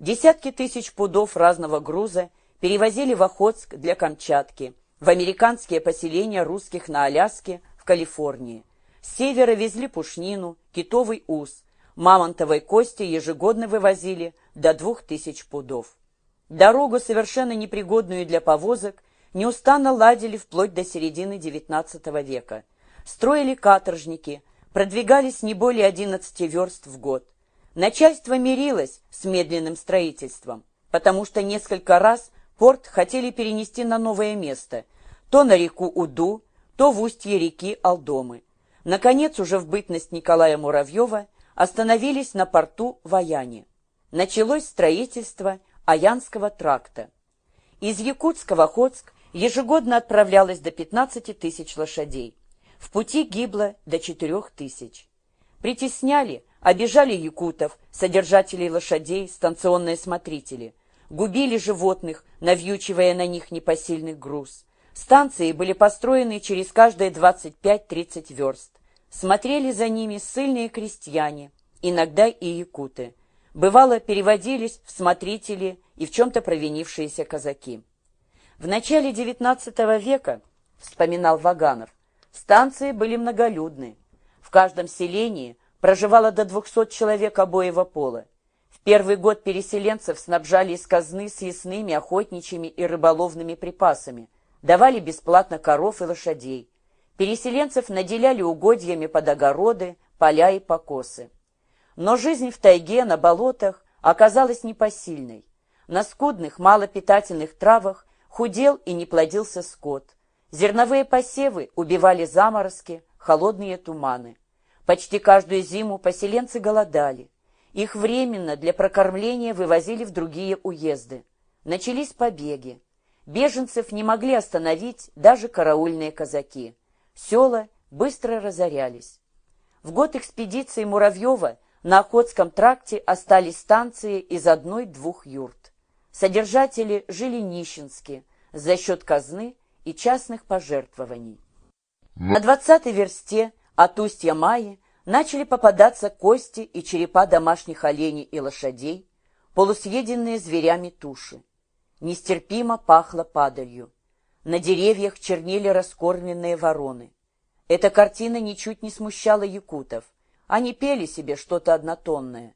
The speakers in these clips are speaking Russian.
Десятки тысяч пудов разного груза перевозили в Охотск для Камчатки, в американские поселения русских на Аляске, в Калифорнии. С севера везли пушнину, китовый ус, мамонтовой кости ежегодно вывозили до двух тысяч пудов. Дорогу, совершенно непригодную для повозок, неустанно ладили вплоть до середины XIX века. Строили каторжники, продвигались не более 11 верст в год. Начальство мирилось с медленным строительством, потому что несколько раз порт хотели перенести на новое место, то на реку Уду, то в устье реки Алдомы. Наконец, уже в бытность Николая Муравьева, остановились на порту в Аяне. Началось строительство Аянского тракта. Из Якутска в Охотск ежегодно отправлялось до 15 тысяч лошадей. В пути гибло до 4 тысяч. Притесняли, обижали якутов, содержателей лошадей, станционные смотрители. Губили животных, навьючивая на них непосильный груз. Станции были построены через каждые 25-30 верст. Смотрели за ними ссыльные крестьяне, иногда и якуты. Бывало, переводились в смотрители и в чем-то провинившиеся казаки. В начале XIX века, вспоминал Ваганов, станции были многолюдны. В каждом селении проживало до 200 человек обоего пола. В первый год переселенцев снабжали из казны съестными, охотничьими и рыболовными припасами, давали бесплатно коров и лошадей. Переселенцев наделяли угодьями под огороды, поля и покосы. Но жизнь в тайге, на болотах оказалась непосильной. На скудных, малопитательных травах Худел и не плодился скот. Зерновые посевы убивали заморозки, холодные туманы. Почти каждую зиму поселенцы голодали. Их временно для прокормления вывозили в другие уезды. Начались побеги. Беженцев не могли остановить даже караульные казаки. Села быстро разорялись. В год экспедиции Муравьева на Охотском тракте остались станции из одной-двух юрт. Содержатели жили нищенски, за счет казны и частных пожертвований. На двадцатой версте от устья Майи начали попадаться кости и черепа домашних оленей и лошадей, полусъеденные зверями туши. Нестерпимо пахло падалью. На деревьях чернели раскормленные вороны. Эта картина ничуть не смущала якутов. Они пели себе что-то однотонное.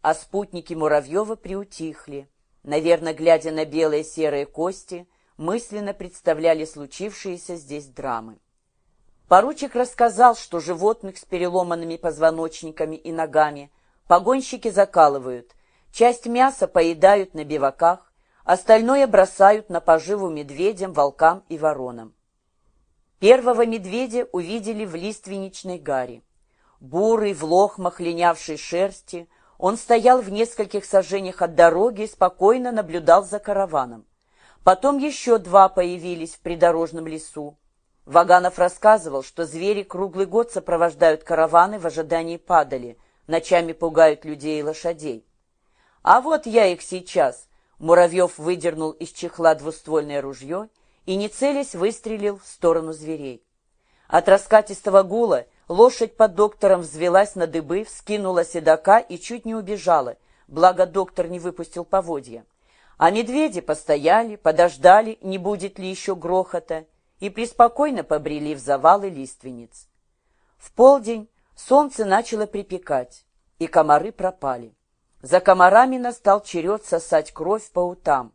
А спутники Муравьева приутихли, наверное, глядя на белые серые кости, мысленно представляли случившиеся здесь драмы. Поручик рассказал, что животных с переломанными позвоночниками и ногами погонщики закалывают, часть мяса поедают на биваках, остальное бросают на поживу медведям, волкам и воронам. Первого медведя увидели в лиственничной гаре. Бурый, в лохмах линявшей шерсти, он стоял в нескольких сажениях от дороги и спокойно наблюдал за караваном. Потом еще два появились в придорожном лесу. Ваганов рассказывал, что звери круглый год сопровождают караваны в ожидании падали, ночами пугают людей и лошадей. А вот я их сейчас. Муравьев выдернул из чехла двуствольное ружье и, не целясь, выстрелил в сторону зверей. От раскатистого гула Лошадь под доктором взвелась на дыбы, вскинула седока и чуть не убежала, благо доктор не выпустил поводья. А медведи постояли, подождали, не будет ли еще грохота, и преспокойно побрели в завалы лиственниц. В полдень солнце начало припекать, и комары пропали. За комарами настал черед сосать кровь по утам.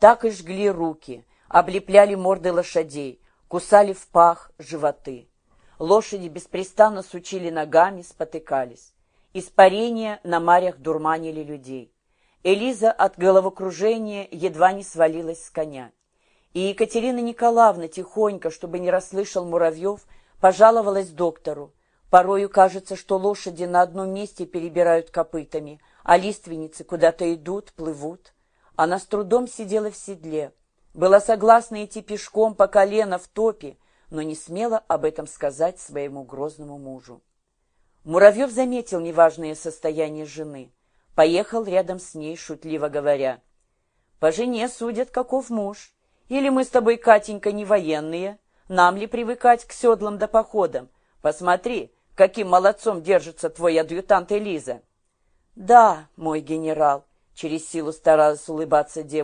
Так и жгли руки, облепляли морды лошадей, кусали в пах животы. Лошади беспрестанно сучили ногами, спотыкались. Испарения на марях дурманили людей. Элиза от головокружения едва не свалилась с коня. И Екатерина Николаевна тихонько, чтобы не расслышал Муравьев, пожаловалась доктору. Порою кажется, что лошади на одном месте перебирают копытами, а лиственницы куда-то идут, плывут. Она с трудом сидела в седле. Была согласна идти пешком по колено в топе, но не смела об этом сказать своему грозному мужу. Муравьев заметил неважное состояние жены, поехал рядом с ней, шутливо говоря. «По жене судят, каков муж. Или мы с тобой, Катенька, не военные? Нам ли привыкать к седлам да походам? Посмотри, каким молодцом держится твой адъютант Элиза». «Да, мой генерал», через силу старалась улыбаться девушка.